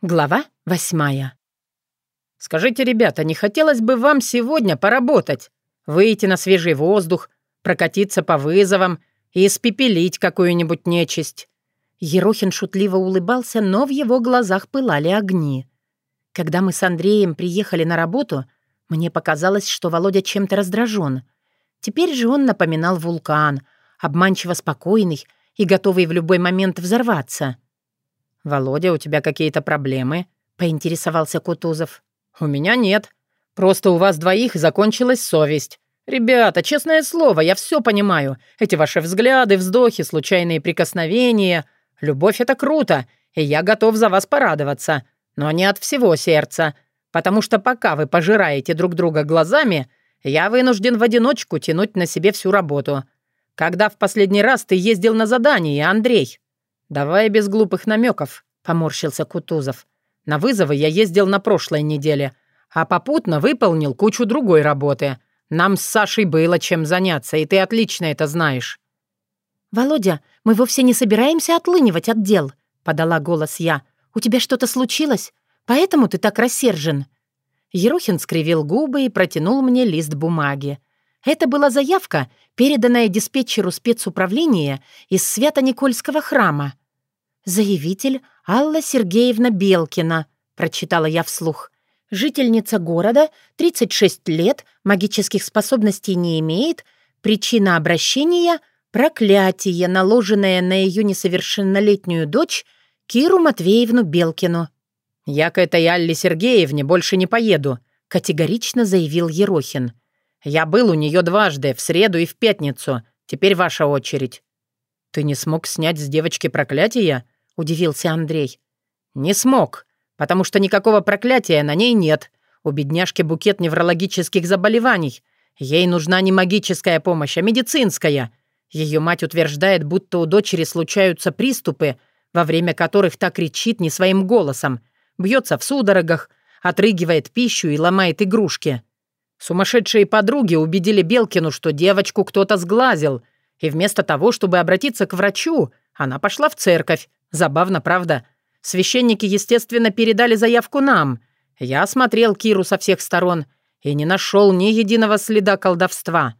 Глава восьмая. «Скажите, ребята, не хотелось бы вам сегодня поработать? Выйти на свежий воздух, прокатиться по вызовам и испепелить какую-нибудь нечисть?» Ерохин шутливо улыбался, но в его глазах пылали огни. Когда мы с Андреем приехали на работу, мне показалось, что Володя чем-то раздражен. Теперь же он напоминал вулкан, обманчиво спокойный и готовый в любой момент взорваться — «Володя, у тебя какие-то проблемы?» — поинтересовался Кутузов. «У меня нет. Просто у вас двоих закончилась совесть. Ребята, честное слово, я все понимаю. Эти ваши взгляды, вздохи, случайные прикосновения. Любовь — это круто, и я готов за вас порадоваться. Но не от всего сердца. Потому что пока вы пожираете друг друга глазами, я вынужден в одиночку тянуть на себе всю работу. Когда в последний раз ты ездил на задание, Андрей?» «Давай без глупых намеков», — поморщился Кутузов. «На вызовы я ездил на прошлой неделе, а попутно выполнил кучу другой работы. Нам с Сашей было чем заняться, и ты отлично это знаешь». «Володя, мы вовсе не собираемся отлынивать от дел», — подала голос я. «У тебя что-то случилось? Поэтому ты так рассержен». Ерохин скривил губы и протянул мне лист бумаги. Это была заявка, переданная диспетчеру спецуправления из Свято-Никольского храма. «Заявитель Алла Сергеевна Белкина», — прочитала я вслух. «Жительница города, 36 лет, магических способностей не имеет, причина обращения — проклятие, наложенное на ее несовершеннолетнюю дочь Киру Матвеевну Белкину». «Я к этой Алле Сергеевне больше не поеду», — категорично заявил Ерохин. «Я был у нее дважды, в среду и в пятницу. Теперь ваша очередь». «Ты не смог снять с девочки проклятие?» — удивился Андрей. «Не смог, потому что никакого проклятия на ней нет. У бедняжки букет неврологических заболеваний. Ей нужна не магическая помощь, а медицинская. Ее мать утверждает, будто у дочери случаются приступы, во время которых та кричит не своим голосом, бьется в судорогах, отрыгивает пищу и ломает игрушки. Сумасшедшие подруги убедили Белкину, что девочку кто-то сглазил, и вместо того, чтобы обратиться к врачу, она пошла в церковь, Забавно, правда? Священники, естественно, передали заявку нам. Я осмотрел Киру со всех сторон и не нашел ни единого следа колдовства.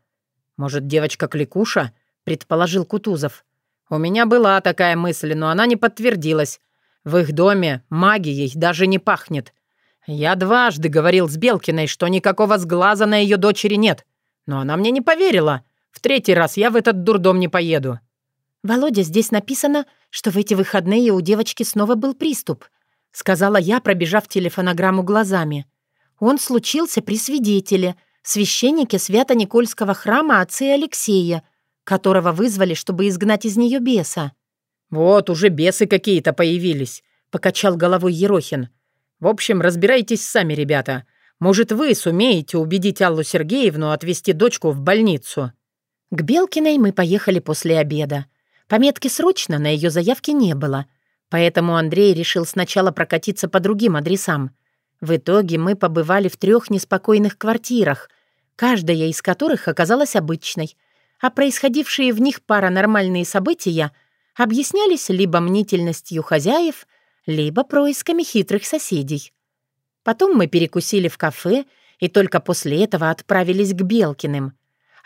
Может, девочка-кликуша? предположил Кутузов. У меня была такая мысль, но она не подтвердилась. В их доме магией даже не пахнет. Я дважды говорил с Белкиной, что никакого сглаза на ее дочери нет. Но она мне не поверила. В третий раз я в этот дурдом не поеду. «Володя, здесь написано, что в эти выходные у девочки снова был приступ», сказала я, пробежав телефонограмму глазами. «Он случился при свидетеле, священнике Свято-Никольского храма отца Алексея, которого вызвали, чтобы изгнать из нее беса». «Вот уже бесы какие-то появились», — покачал головой Ерохин. «В общем, разбирайтесь сами, ребята. Может, вы сумеете убедить Аллу Сергеевну отвезти дочку в больницу?» К Белкиной мы поехали после обеда. Пометки «срочно» на ее заявке не было, поэтому Андрей решил сначала прокатиться по другим адресам. В итоге мы побывали в трех неспокойных квартирах, каждая из которых оказалась обычной, а происходившие в них паранормальные события объяснялись либо мнительностью хозяев, либо происками хитрых соседей. Потом мы перекусили в кафе и только после этого отправились к Белкиным.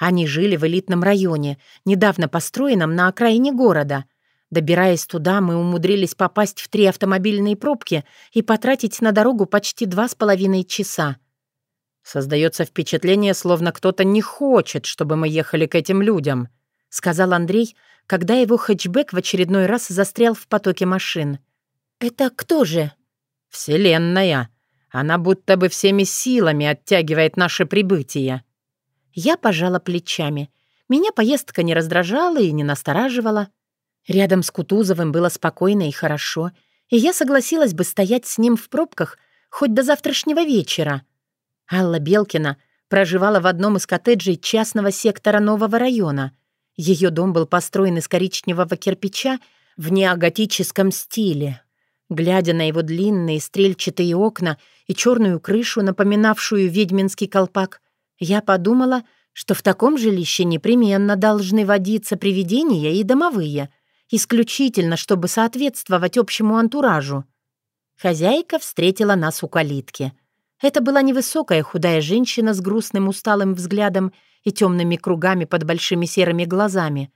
Они жили в элитном районе, недавно построенном на окраине города. Добираясь туда, мы умудрились попасть в три автомобильные пробки и потратить на дорогу почти два с половиной часа. «Создается впечатление, словно кто-то не хочет, чтобы мы ехали к этим людям», — сказал Андрей, когда его хэтчбэк в очередной раз застрял в потоке машин. «Это кто же?» «Вселенная. Она будто бы всеми силами оттягивает наше прибытие». Я пожала плечами. Меня поездка не раздражала и не настораживала. Рядом с Кутузовым было спокойно и хорошо, и я согласилась бы стоять с ним в пробках хоть до завтрашнего вечера. Алла Белкина проживала в одном из коттеджей частного сектора нового района. Ее дом был построен из коричневого кирпича в неоготическом стиле. Глядя на его длинные стрельчатые окна и черную крышу, напоминавшую ведьминский колпак, я подумала, что в таком жилище непременно должны водиться привидения и домовые, исключительно, чтобы соответствовать общему антуражу. Хозяйка встретила нас у калитки. Это была невысокая худая женщина с грустным усталым взглядом и темными кругами под большими серыми глазами.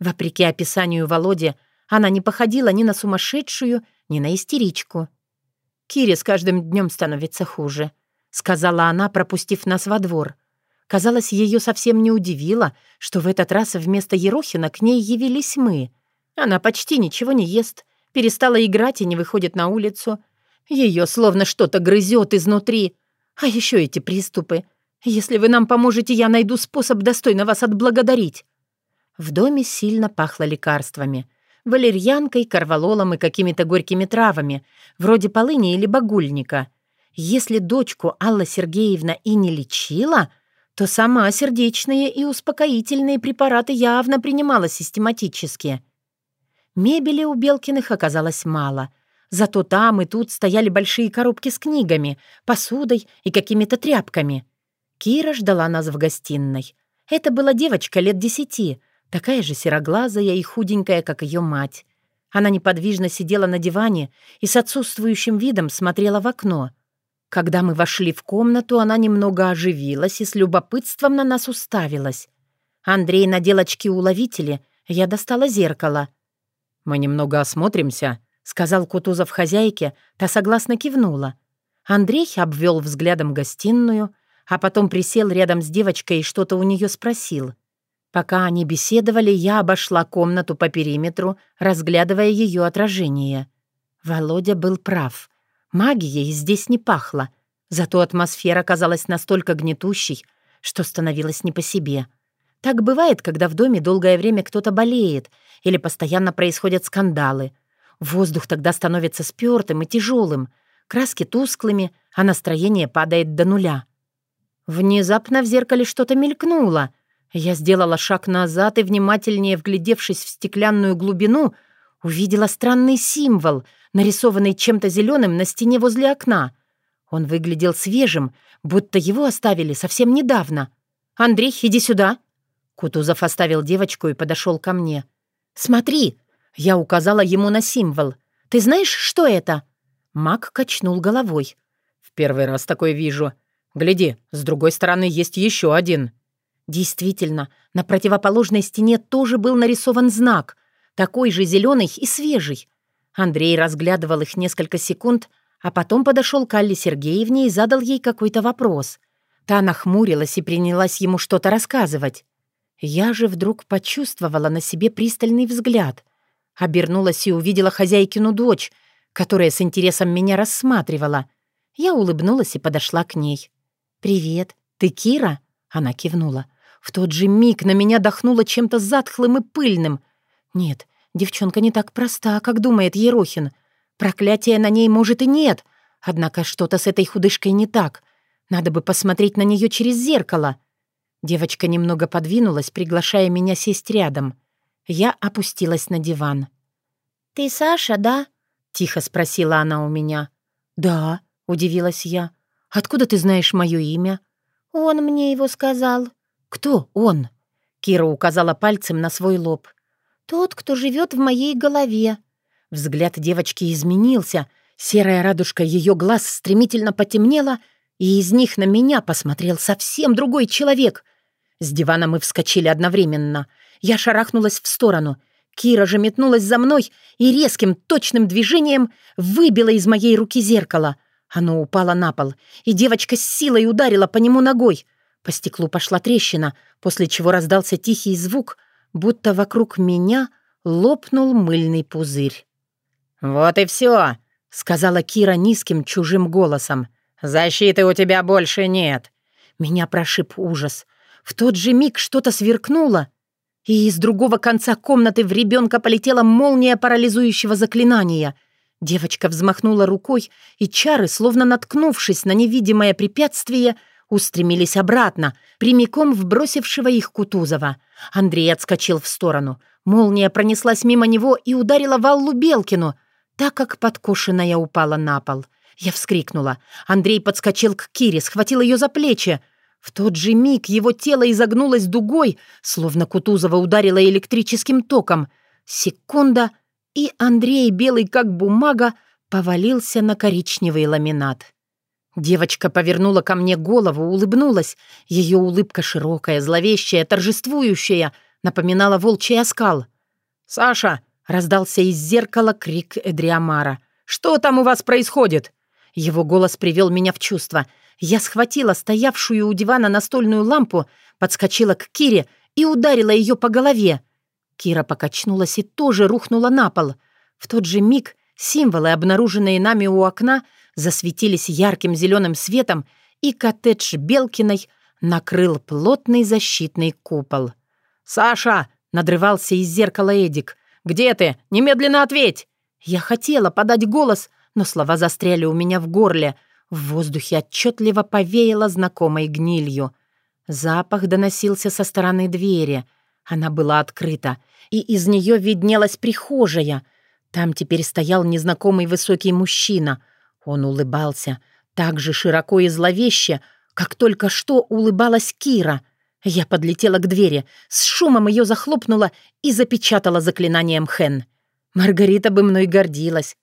Вопреки описанию Володи, она не походила ни на сумасшедшую, ни на истеричку. «Кире с каждым днем становится хуже», — сказала она, пропустив нас во двор. Казалось, ее совсем не удивило, что в этот раз вместо Ерохина к ней явились мы. Она почти ничего не ест, перестала играть и не выходит на улицу. Ее словно что-то грызет изнутри. А еще эти приступы. Если вы нам поможете, я найду способ достойно вас отблагодарить. В доме сильно пахло лекарствами. Валерьянкой, корвалолом и какими-то горькими травами, вроде полыни или багульника. Если дочку Алла Сергеевна и не лечила, то сама сердечные и успокоительные препараты явно принимала систематически. Мебели у Белкиных оказалось мало. Зато там и тут стояли большие коробки с книгами, посудой и какими-то тряпками. Кира ждала нас в гостиной. Это была девочка лет десяти, такая же сероглазая и худенькая, как ее мать. Она неподвижно сидела на диване и с отсутствующим видом смотрела в окно. Когда мы вошли в комнату, она немного оживилась и с любопытством на нас уставилась. Андрей надел очки-уловители, я достала зеркало. «Мы немного осмотримся», — сказал Кутузов хозяйке, та согласно кивнула. Андрей обвел взглядом гостиную, а потом присел рядом с девочкой и что-то у нее спросил. Пока они беседовали, я обошла комнату по периметру, разглядывая ее отражение. Володя был прав. Магией здесь не пахло, зато атмосфера казалась настолько гнетущей, что становилось не по себе. Так бывает, когда в доме долгое время кто-то болеет или постоянно происходят скандалы. Воздух тогда становится спёртым и тяжелым, краски тусклыми, а настроение падает до нуля. Внезапно в зеркале что-то мелькнуло. Я сделала шаг назад и, внимательнее вглядевшись в стеклянную глубину, увидела странный символ, нарисованный чем-то зеленым на стене возле окна. Он выглядел свежим, будто его оставили совсем недавно. «Андрей, иди сюда!» Кутузов оставил девочку и подошел ко мне. «Смотри!» Я указала ему на символ. «Ты знаешь, что это?» Мак качнул головой. «В первый раз такое вижу. Гляди, с другой стороны есть еще один». Действительно, на противоположной стене тоже был нарисован знак, такой же зеленый и свежий. Андрей разглядывал их несколько секунд, а потом подошел к Алле Сергеевне и задал ей какой-то вопрос. Та нахмурилась и принялась ему что-то рассказывать. Я же вдруг почувствовала на себе пристальный взгляд. Обернулась и увидела хозяйкину дочь, которая с интересом меня рассматривала. Я улыбнулась и подошла к ней. «Привет, ты Кира?» Она кивнула. В тот же миг на меня дохнуло чем-то затхлым и пыльным. Нет, девчонка не так проста, как думает Ерохин. Проклятия на ней, может, и нет. Однако что-то с этой худышкой не так. Надо бы посмотреть на нее через зеркало. Девочка немного подвинулась, приглашая меня сесть рядом. Я опустилась на диван. «Ты Саша, да?» — тихо спросила она у меня. «Да», — удивилась я. «Откуда ты знаешь мое имя?» «Он мне его сказал». «Кто он?» Кира указала пальцем на свой лоб. «Тот, кто живет в моей голове». Взгляд девочки изменился. Серая радужка ее глаз стремительно потемнела — и из них на меня посмотрел совсем другой человек. С дивана мы вскочили одновременно. Я шарахнулась в сторону. Кира же метнулась за мной и резким, точным движением выбила из моей руки зеркало. Оно упало на пол, и девочка с силой ударила по нему ногой. По стеклу пошла трещина, после чего раздался тихий звук, будто вокруг меня лопнул мыльный пузырь. «Вот и все», — сказала Кира низким чужим голосом. «Защиты у тебя больше нет». Меня прошиб ужас. В тот же миг что-то сверкнуло, и из другого конца комнаты в ребенка полетела молния парализующего заклинания. Девочка взмахнула рукой, и чары, словно наткнувшись на невидимое препятствие, устремились обратно, прямиком в бросившего их Кутузова. Андрей отскочил в сторону. Молния пронеслась мимо него и ударила Валлу Белкину, так как подкошенная упала на пол. Я вскрикнула. Андрей подскочил к Кире, схватил ее за плечи. В тот же миг его тело изогнулось дугой, словно Кутузова ударила электрическим током. Секунда, и Андрей, белый как бумага, повалился на коричневый ламинат. Девочка повернула ко мне голову, улыбнулась. Ее улыбка широкая, зловещая, торжествующая, напоминала волчий оскал. «Саша!» — раздался из зеркала крик Эдриамара. «Что там у вас происходит?» Его голос привел меня в чувство. Я схватила стоявшую у дивана настольную лампу, подскочила к Кире и ударила ее по голове. Кира покачнулась и тоже рухнула на пол. В тот же миг символы, обнаруженные нами у окна, засветились ярким зеленым светом, и коттедж Белкиной накрыл плотный защитный купол. «Саша!» — надрывался из зеркала Эдик. «Где ты? Немедленно ответь!» Я хотела подать голос, но слова застряли у меня в горле. В воздухе отчетливо повеяло знакомой гнилью. Запах доносился со стороны двери. Она была открыта, и из нее виднелась прихожая. Там теперь стоял незнакомый высокий мужчина — он улыбался так же широко и зловеще, как только что улыбалась Кира. Я подлетела к двери, с шумом ее захлопнула и запечатала заклинанием Хэн. Маргарита бы мной гордилась.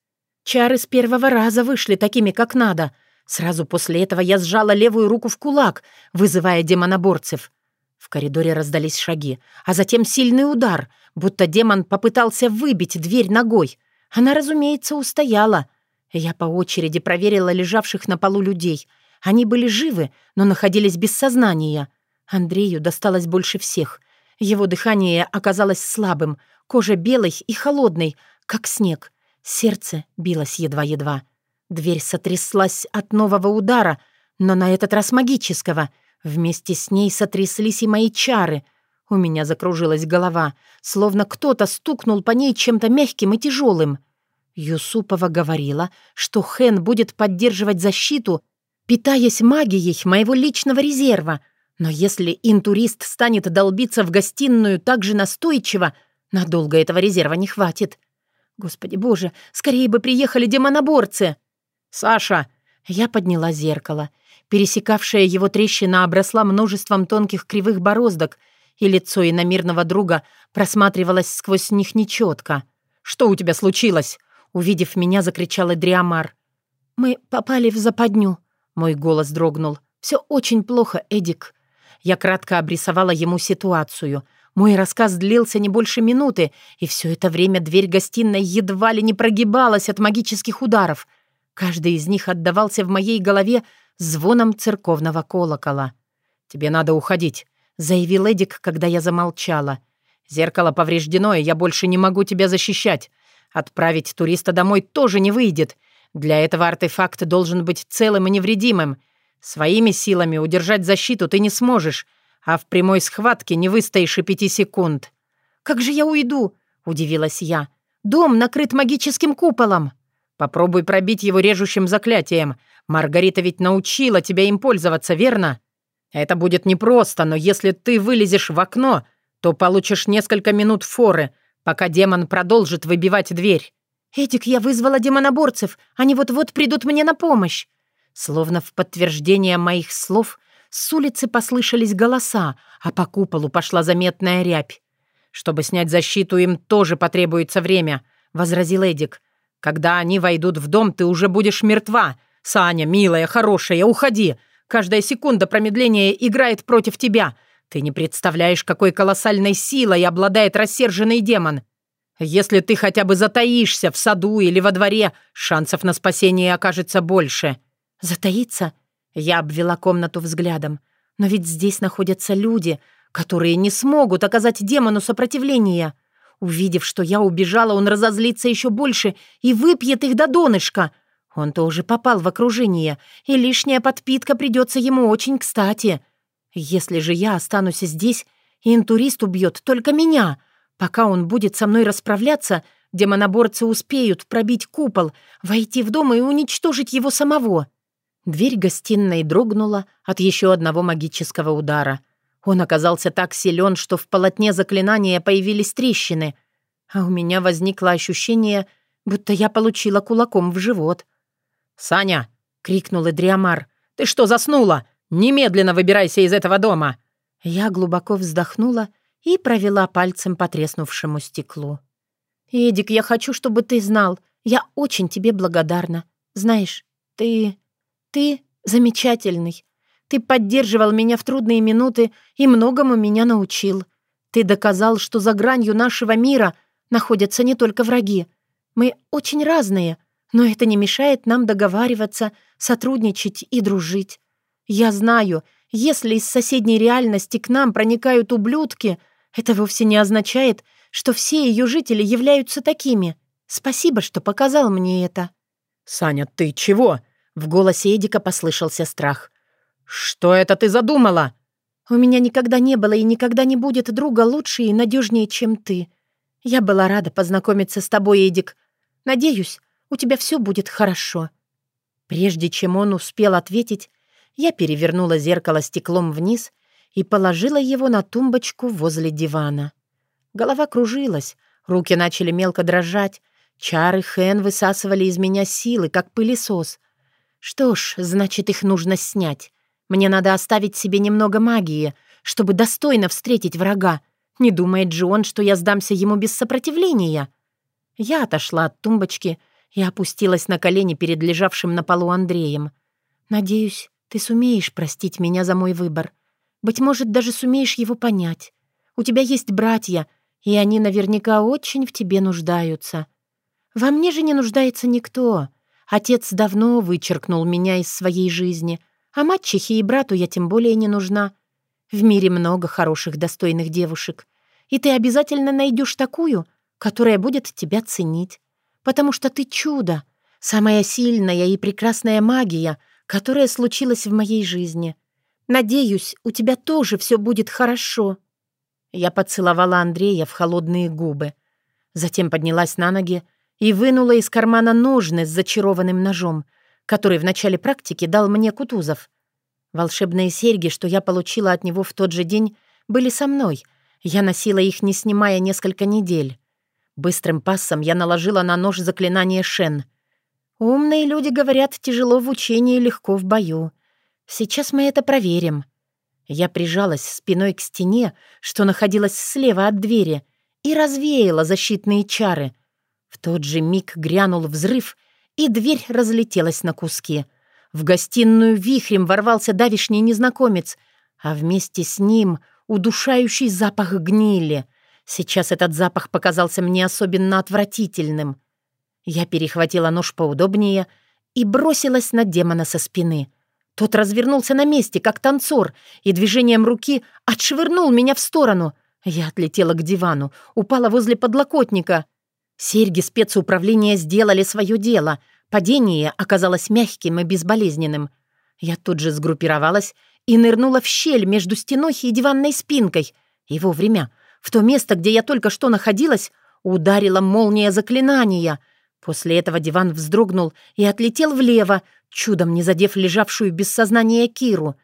Чары с первого раза вышли такими, как надо. Сразу после этого я сжала левую руку в кулак, вызывая демоноборцев. В коридоре раздались шаги, а затем сильный удар, будто демон попытался выбить дверь ногой. Она, разумеется, устояла. Я по очереди проверила лежавших на полу людей. Они были живы, но находились без сознания. Андрею досталось больше всех. Его дыхание оказалось слабым, кожа белой и холодной, как снег. Сердце билось едва-едва. Дверь сотряслась от нового удара, но на этот раз магического. Вместе с ней сотряслись и мои чары. У меня закружилась голова, словно кто-то стукнул по ней чем-то мягким и тяжелым. Юсупова говорила, что Хэн будет поддерживать защиту, питаясь магией моего личного резерва. Но если интурист станет долбиться в гостиную так же настойчиво, надолго этого резерва не хватит. Господи боже, скорее бы приехали демоноборцы! «Саша!» Я подняла зеркало. Пересекавшая его трещина обросла множеством тонких кривых бороздок, и лицо иномирного друга просматривалось сквозь них нечетко. «Что у тебя случилось?» Увидев меня, закричал Эдриамар. «Мы попали в западню», — мой голос дрогнул. «Все очень плохо, Эдик». Я кратко обрисовала ему ситуацию. Мой рассказ длился не больше минуты, и все это время дверь гостиной едва ли не прогибалась от магических ударов. Каждый из них отдавался в моей голове звоном церковного колокола. «Тебе надо уходить», — заявил Эдик, когда я замолчала. «Зеркало повреждено, и я больше не могу тебя защищать. Отправить туриста домой тоже не выйдет. Для этого артефакт должен быть целым и невредимым. Своими силами удержать защиту ты не сможешь, а в прямой схватке не выстоишь и пяти секунд. «Как же я уйду?» — удивилась я. «Дом накрыт магическим куполом». «Попробуй пробить его режущим заклятием. Маргарита ведь научила тебя им пользоваться, верно?» «Это будет непросто, но если ты вылезешь в окно, то получишь несколько минут форы, пока демон продолжит выбивать дверь. «Эдик, я вызвала демоноборцев. Они вот-вот придут мне на помощь». Словно в подтверждение моих слов с улицы послышались голоса, а по куполу пошла заметная рябь. «Чтобы снять защиту, им тоже потребуется время», — возразил Эдик. «Когда они войдут в дом, ты уже будешь мертва. Саня, милая, хорошая, уходи. Каждая секунда промедления играет против тебя. Ты не представляешь, какой колоссальной силой обладает рассерженный демон. Если ты хотя бы затаишься в саду или во дворе, шансов на спасение окажется больше». «Затаиться?» Я обвела комнату взглядом. «Но ведь здесь находятся люди, которые не смогут оказать демону сопротивление. Увидев, что я убежала, он разозлится еще больше и выпьет их до донышка. Он тоже попал в окружение, и лишняя подпитка придется ему очень кстати». Если же я останусь здесь, интурист убьет только меня. Пока он будет со мной расправляться, демоноборцы успеют пробить купол, войти в дом и уничтожить его самого. Дверь гостиной дрогнула от еще одного магического удара. Он оказался так силен, что в полотне заклинания появились трещины, а у меня возникло ощущение, будто я получила кулаком в живот. «Саня!» — крикнул Эдриамар. «Ты что, заснула? Немедленно выбирайся из этого дома!» Я глубоко вздохнула и провела пальцем по треснувшему стеклу. «Эдик, я хочу, чтобы ты знал. Я очень тебе благодарна. Знаешь, ты... ты замечательный. Ты поддерживал меня в трудные минуты и многому меня научил. Ты доказал, что за гранью нашего мира находятся не только враги. Мы очень разные, но это не мешает нам договариваться, сотрудничать и дружить. Я знаю, если из соседней реальности к нам проникают ублюдки, это вовсе не означает, что все ее жители являются такими. Спасибо, что показал мне это». «Саня, ты чего?» В голосе Эдика послышался страх. «Что это ты задумала?» «У меня никогда не было и никогда не будет друга лучше и надежнее, чем ты. Я была рада познакомиться с тобой, Эдик. Надеюсь, у тебя все будет хорошо». Прежде чем он успел ответить, я перевернула зеркало стеклом вниз и положила его на тумбочку возле дивана. Голова кружилась, руки начали мелко дрожать, чары Хэн высасывали из меня силы, как пылесос. Что ж, значит, их нужно снять. Мне надо оставить себе немного магии, чтобы достойно встретить врага. Не думает же он, что я сдамся ему без сопротивления. Я отошла от тумбочки и опустилась на колени перед лежавшим на полу Андреем. «Надеюсь, ты сумеешь простить меня за мой выбор. Быть может, даже сумеешь его понять. У тебя есть братья, и они наверняка очень в тебе нуждаются. Во мне же не нуждается никто. Отец давно вычеркнул меня из своей жизни, а мачехе и брату я тем более не нужна. В мире много хороших, достойных девушек, и ты обязательно найдешь такую, которая будет тебя ценить, потому что ты чудо, самая сильная и прекрасная магия, которая случилась в моей жизни. Надеюсь, у тебя тоже все будет хорошо». Я поцеловала Андрея в холодные губы. Затем поднялась на ноги и вынула из кармана ножны с зачарованным ножом, который в начале практики дал мне Кутузов. Волшебные серьги, что я получила от него в тот же день, были со мной. Я носила их, не снимая несколько недель. Быстрым пассом я наложила на нож заклинание Шен. Умные люди говорят, тяжело в учении, легко в бою. Сейчас мы это проверим. Я прижалась спиной к стене, что находилась слева от двери, и развеяла защитные чары. В тот же миг грянул взрыв, и дверь разлетелась на куски. В гостиную вихрем ворвался давишний незнакомец, а вместе с ним удушающий запах гнили. Сейчас этот запах показался мне особенно отвратительным. Я перехватила нож поудобнее и бросилась на демона со спины — тот развернулся на месте, как танцор, и движением руки отшвырнул меня в сторону. Я отлетела к дивану, упала возле подлокотника. Серьги спецуправления сделали свое дело. Падение оказалось мягким и безболезненным. Я тут же сгруппировалась и нырнула в щель между стеной и диванной спинкой. И вовремя, в то место, где я только что находилась, ударила молния заклинания. После этого диван вздрогнул и отлетел влево, чудом не задев лежавшую без сознания Киру.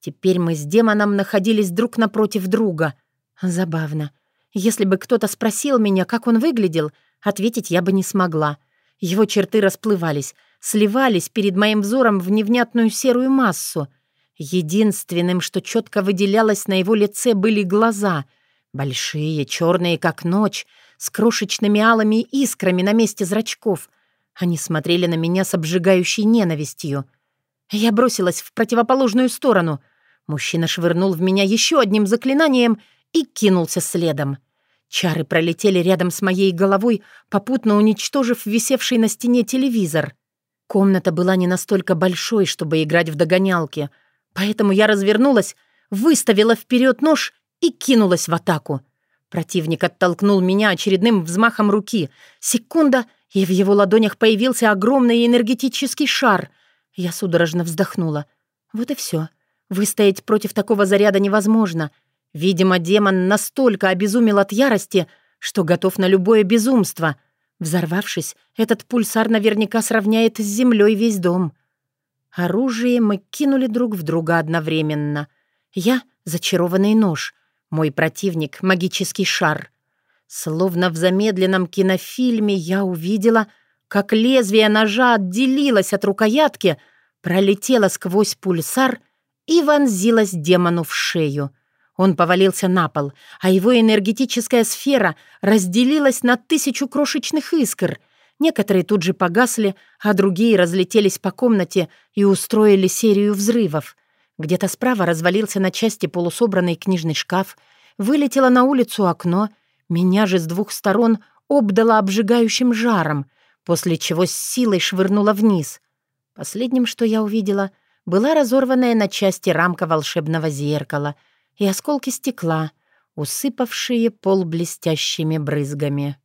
Теперь мы с демоном находились друг напротив друга. Забавно. Если бы кто-то спросил меня, как он выглядел, ответить я бы не смогла. Его черты расплывались, сливались перед моим взором в невнятную серую массу. Единственным, что четко выделялось на его лице, были глаза. Большие, черные, как ночь, с крошечными алыми искрами на месте зрачков. Они смотрели на меня с обжигающей ненавистью. Я бросилась в противоположную сторону. Мужчина швырнул в меня еще одним заклинанием и кинулся следом. Чары пролетели рядом с моей головой, попутно уничтожив висевший на стене телевизор. Комната была не настолько большой, чтобы играть в догонялки, поэтому я развернулась, выставила вперед нож и кинулась в атаку. Противник оттолкнул меня очередным взмахом руки. Секунда, и в его ладонях появился огромный энергетический шар. Я судорожно вздохнула. Вот и все. Выстоять против такого заряда невозможно. Видимо, демон настолько обезумел от ярости, что готов на любое безумство. Взорвавшись, этот пульсар наверняка сравняет с землей весь дом. Оружие мы кинули друг в друга одновременно. Я — зачарованный нож, мой противник — магический шар — Словно в замедленном кинофильме я увидела, как лезвие ножа отделилось от рукоятки, пролетело сквозь пульсар и вонзилось демону в шею. Он повалился на пол, а его энергетическая сфера разделилась на тысячу крошечных искр. Некоторые тут же погасли, а другие разлетелись по комнате и устроили серию взрывов. Где-то справа развалился на части полусобранный книжный шкаф, вылетело на улицу окно, меня же с двух сторон обдало обжигающим жаром, после чего с силой швырнуло вниз. Последним, что я увидела, была разорванная на части рамка волшебного зеркала и осколки стекла, усыпавшие пол блестящими брызгами.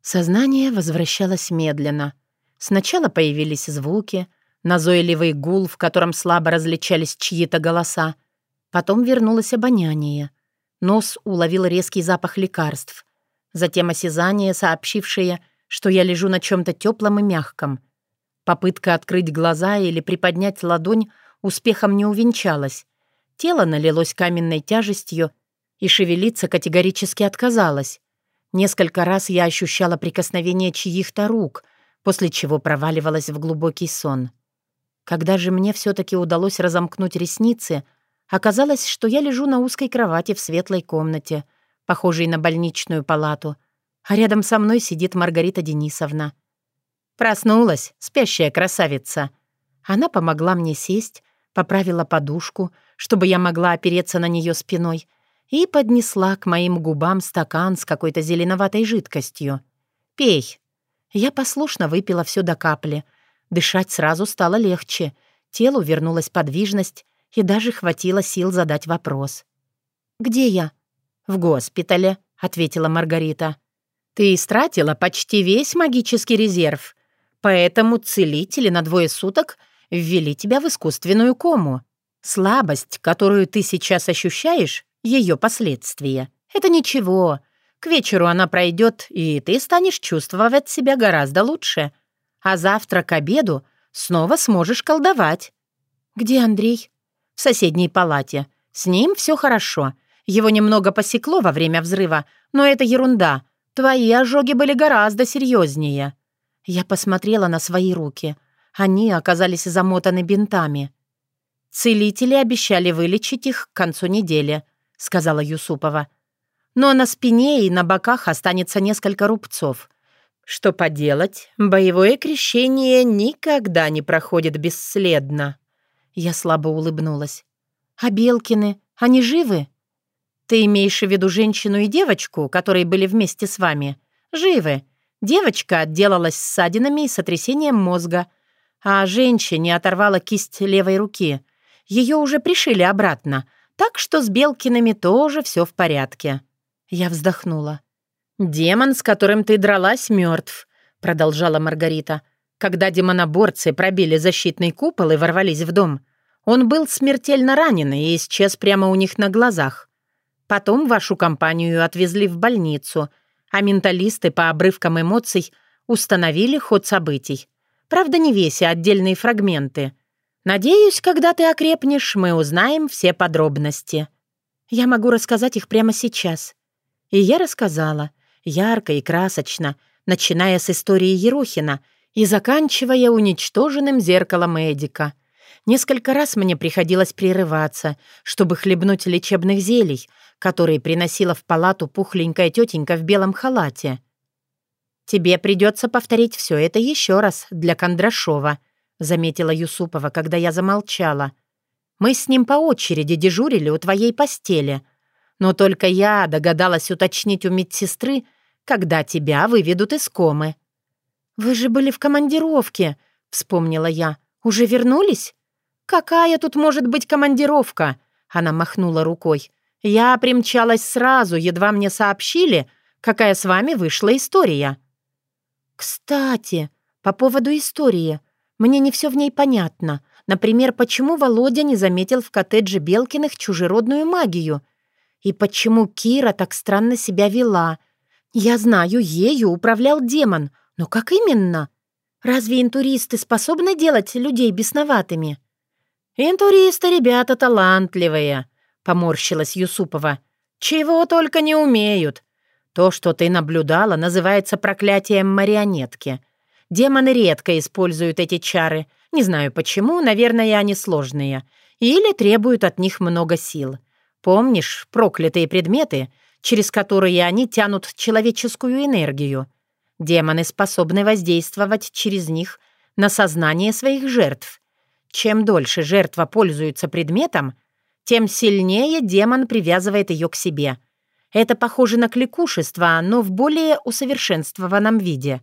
Сознание возвращалось медленно. Сначала появились звуки, назойливый гул, в котором слабо различались чьи-то голоса. Потом вернулось обоняние. Нос уловил резкий запах лекарств. Затем осязание, сообщившее, что я лежу на чем-то теплом и мягком. Попытка открыть глаза или приподнять ладонь успехом не увенчалась. Тело налилось каменной тяжестью, и шевелиться категорически отказалось. Несколько раз я ощущала прикосновение чьих-то рук, после чего проваливалась в глубокий сон. Когда же мне все-таки удалось разомкнуть ресницы, оказалось, что я лежу на узкой кровати в светлой комнате, похожей на больничную палату, а рядом со мной сидит Маргарита Денисовна. Проснулась, спящая красавица. Она помогла мне сесть, поправила подушку, чтобы я могла опереться на нее спиной — и поднесла к моим губам стакан с какой-то зеленоватой жидкостью. «Пей». Я послушно выпила все до капли. Дышать сразу стало легче. Телу вернулась подвижность, и даже хватило сил задать вопрос. «Где я?» «В госпитале», — ответила Маргарита. «Ты истратила почти весь магический резерв, поэтому целители на двое суток ввели тебя в искусственную кому. Слабость, которую ты сейчас ощущаешь, ее последствия. Это ничего. К вечеру она пройдет, и ты станешь чувствовать себя гораздо лучше. А завтра к обеду снова сможешь колдовать. Где Андрей? В соседней палате. С ним все хорошо. Его немного посекло во время взрыва, но это ерунда. Твои ожоги были гораздо серьезнее. Я посмотрела на свои руки. Они оказались замотаны бинтами. Целители обещали вылечить их к концу недели — сказала Юсупова. «Но на спине и на боках останется несколько рубцов. Что поделать, боевое крещение никогда не проходит бесследно». Я слабо улыбнулась. «А Белкины, они живы?» «Ты имеешь в виду женщину и девочку, которые были вместе с вами?» «Живы. Девочка отделалась ссадинами и сотрясением мозга, а женщине оторвала кисть левой руки. Ее уже пришили обратно, так что с Белкиными тоже все в порядке. Я вздохнула. «Демон, с которым ты дралась, мертв», — продолжала Маргарита. «Когда демоноборцы пробили защитный купол и ворвались в дом, он был смертельно ранен и исчез прямо у них на глазах. Потом вашу компанию отвезли в больницу, а менталисты по обрывкам эмоций установили ход событий. Правда, не весь, а отдельные фрагменты. Надеюсь, когда ты окрепнешь, мы узнаем все подробности. Я могу рассказать их прямо сейчас. И я рассказала, ярко и красочно, начиная с истории Ерохина и заканчивая уничтоженным зеркалом Эдика. Несколько раз мне приходилось прерываться, чтобы хлебнуть лечебных зелий, которые приносила в палату пухленькая тетенька в белом халате. «Тебе придется повторить все это еще раз для Кондрашова», — заметила Юсупова, когда я замолчала. «Мы с ним по очереди дежурили у твоей постели. Но только я догадалась уточнить у медсестры, когда тебя выведут из комы». «Вы же были в командировке», — вспомнила я. «Уже вернулись?» «Какая тут может быть командировка?» Она махнула рукой. «Я примчалась сразу, едва мне сообщили, какая с вами вышла история». «Кстати, по поводу истории. Мне не все в ней понятно. Например, почему Володя не заметил в коттедже Белкиных чужеродную магию? И почему Кира так странно себя вела? Я знаю, ею управлял демон, но как именно? Разве интуристы способны делать людей бесноватыми? «Интуристы ребята талантливые», — поморщилась Юсупова. «Чего только не умеют. То, что ты наблюдала, называется проклятием марионетки. Демоны редко используют эти чары. Не знаю почему, наверное, они сложные. Или требуют от них много сил. Помнишь проклятые предметы, через которые они тянут человеческую энергию? Демоны способны воздействовать через них на сознание своих жертв. Чем дольше жертва пользуется предметом, тем сильнее демон привязывает ее к себе. Это похоже на кликушество, но в более усовершенствованном виде.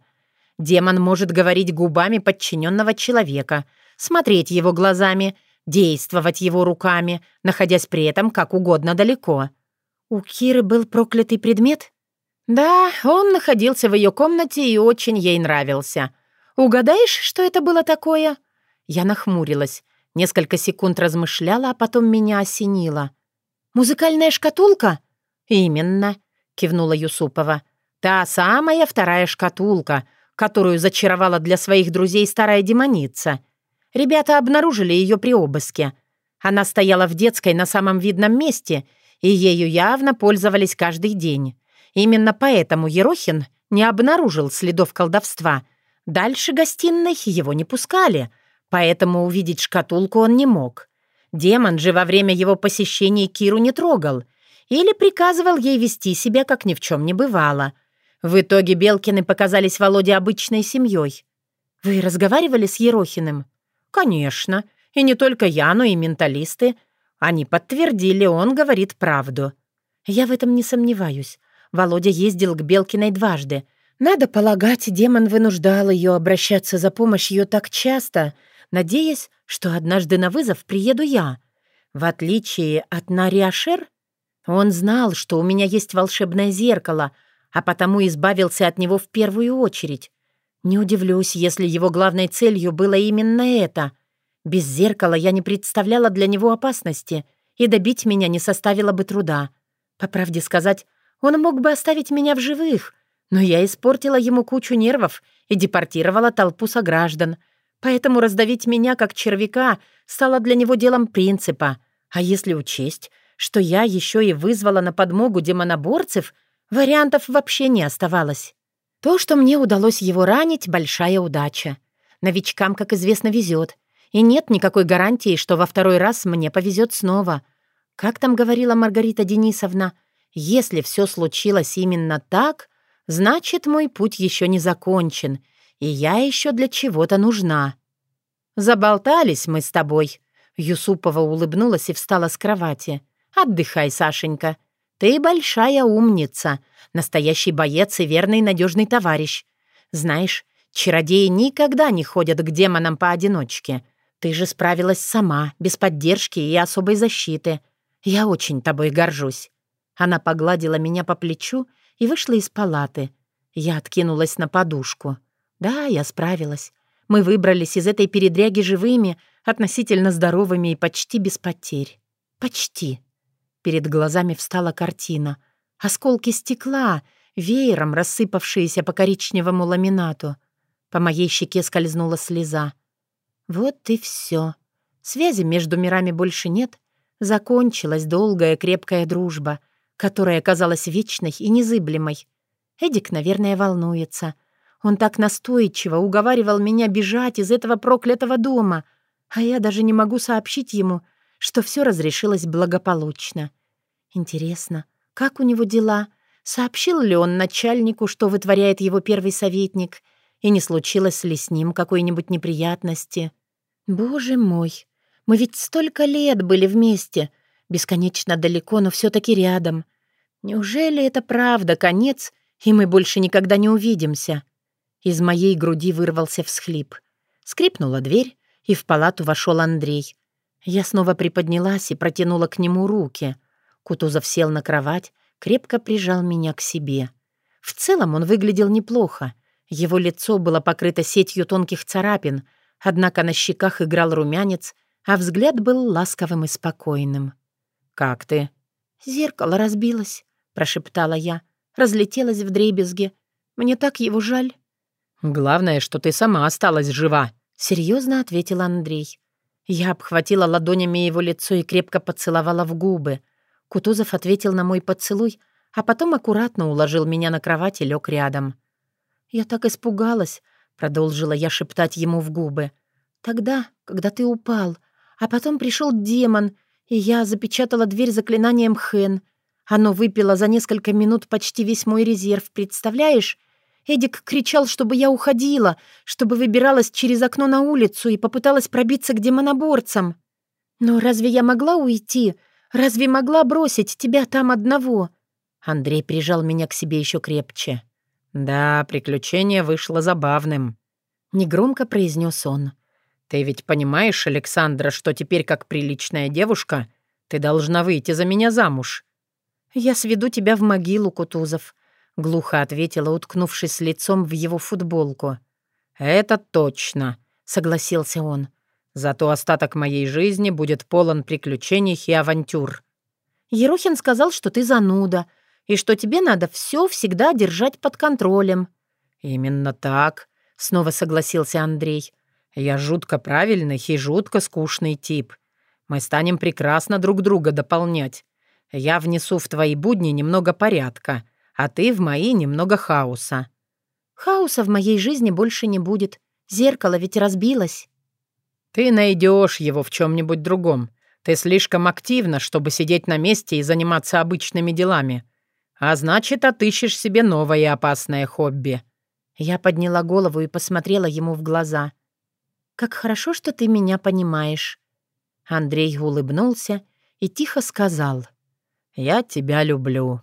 Демон может говорить губами подчиненного человека, смотреть его глазами, действовать его руками, находясь при этом как угодно далеко. У Киры был проклятый предмет? Да, он находился в ее комнате и очень ей нравился. Угадаешь, что это было такое? Я нахмурилась, несколько секунд размышляла, а потом меня осенило. «Музыкальная шкатулка?» «Именно», — кивнула Юсупова. «Та самая вторая шкатулка, которую зачаровала для своих друзей старая демоница. Ребята обнаружили ее при обыске. Она стояла в детской на самом видном месте, и ею явно пользовались каждый день. Именно поэтому Ерохин не обнаружил следов колдовства. Дальше гостиной его не пускали — поэтому увидеть шкатулку он не мог. Демон же во время его посещения Киру не трогал или приказывал ей вести себя, как ни в чем не бывало. В итоге Белкины показались Володе обычной семьей. «Вы разговаривали с Ерохиным?» «Конечно. И не только я, но и менталисты. Они подтвердили, он говорит правду». «Я в этом не сомневаюсь. Володя ездил к Белкиной дважды. Надо полагать, демон вынуждал ее обращаться за помощью так часто, надеясь, что однажды на вызов приеду я. В отличие от Нариашер, он знал, что у меня есть волшебное зеркало, а потому избавился от него в первую очередь. Не удивлюсь, если его главной целью было именно это. Без зеркала я не представляла для него опасности, и добить меня не составило бы труда. По правде сказать, он мог бы оставить меня в живых, но я испортила ему кучу нервов и депортировала толпу сограждан — Поэтому раздавить меня как червяка стало для него делом принципа. А если учесть, что я еще и вызвала на подмогу демоноборцев, вариантов вообще не оставалось. То, что мне удалось его ранить, — большая удача. Новичкам, как известно, везет. И нет никакой гарантии, что во второй раз мне повезет снова. Как там говорила Маргарита Денисовна, если все случилось именно так, значит, мой путь еще не закончен — и я еще для чего-то нужна». «Заболтались мы с тобой», — Юсупова улыбнулась и встала с кровати. «Отдыхай, Сашенька. Ты большая умница, настоящий боец и верный надежный товарищ. Знаешь, чародеи никогда не ходят к демонам поодиночке. Ты же справилась сама, без поддержки и особой защиты. Я очень тобой горжусь». Она погладила меня по плечу и вышла из палаты. Я откинулась на подушку. Да, я справилась. Мы выбрались из этой передряги живыми, относительно здоровыми и почти без потерь. Почти. Перед глазами встала картина. Осколки стекла, веером рассыпавшиеся по коричневому ламинату. По моей щеке скользнула слеза. Вот и все. Связи между мирами больше нет. Закончилась долгая крепкая дружба, которая казалась вечной и незыблемой. Эдик, наверное, волнуется — он так настойчиво уговаривал меня бежать из этого проклятого дома, а я даже не могу сообщить ему, что все разрешилось благополучно. Интересно, как у него дела? Сообщил ли он начальнику, что вытворяет его первый советник, и не случилось ли с ним какой-нибудь неприятности? Боже мой, мы ведь столько лет были вместе, бесконечно далеко, но все таки рядом. Неужели это правда конец, и мы больше никогда не увидимся?» Из моей груди вырвался всхлип. Скрипнула дверь, и в палату вошел Андрей. Я снова приподнялась и протянула к нему руки. Кутузов сел на кровать, крепко прижал меня к себе. В целом он выглядел неплохо. Его лицо было покрыто сетью тонких царапин, однако на щеках играл румянец, а взгляд был ласковым и спокойным. «Как ты?» «Зеркало разбилось», — прошептала я. Разлетелось в дребезге. Мне так его жаль. «Главное, что ты сама осталась жива», — серьезно ответил Андрей. Я обхватила ладонями его лицо и крепко поцеловала в губы. Кутузов ответил на мой поцелуй, а потом аккуратно уложил меня на кровать и лег рядом. «Я так испугалась», — продолжила я шептать ему в губы. «Тогда, когда ты упал, а потом пришел демон, и я запечатала дверь заклинанием Хэн. Оно выпило за несколько минут почти весь мой резерв, представляешь? Эдик кричал, чтобы я уходила, чтобы выбиралась через окно на улицу и попыталась пробиться к демоноборцам. Но разве я могла уйти? Разве могла бросить тебя там одного?» Андрей прижал меня к себе еще крепче. «Да, приключение вышло забавным», — негромко произнес он. «Ты ведь понимаешь, Александра, что теперь, как приличная девушка, ты должна выйти за меня замуж?» «Я сведу тебя в могилу, Кутузов», — глухо ответила, уткнувшись лицом в его футболку. «Это точно», — согласился он. «Зато остаток моей жизни будет полон приключений и авантюр». «Ерохин сказал, что ты зануда, и что тебе надо все всегда держать под контролем». «Именно так», — снова согласился Андрей. «Я жутко правильный и жутко скучный тип. Мы станем прекрасно друг друга дополнять. Я внесу в твои будни немного порядка, а ты в мои немного хаоса». «Хаоса в моей жизни больше не будет. Зеркало ведь разбилось». «Ты найдешь его в чем-нибудь другом. Ты слишком активна, чтобы сидеть на месте и заниматься обычными делами. А значит, отыщешь себе новое опасное хобби». Я подняла голову и посмотрела ему в глаза. «Как хорошо, что ты меня понимаешь». Андрей улыбнулся и тихо сказал. «Я тебя люблю».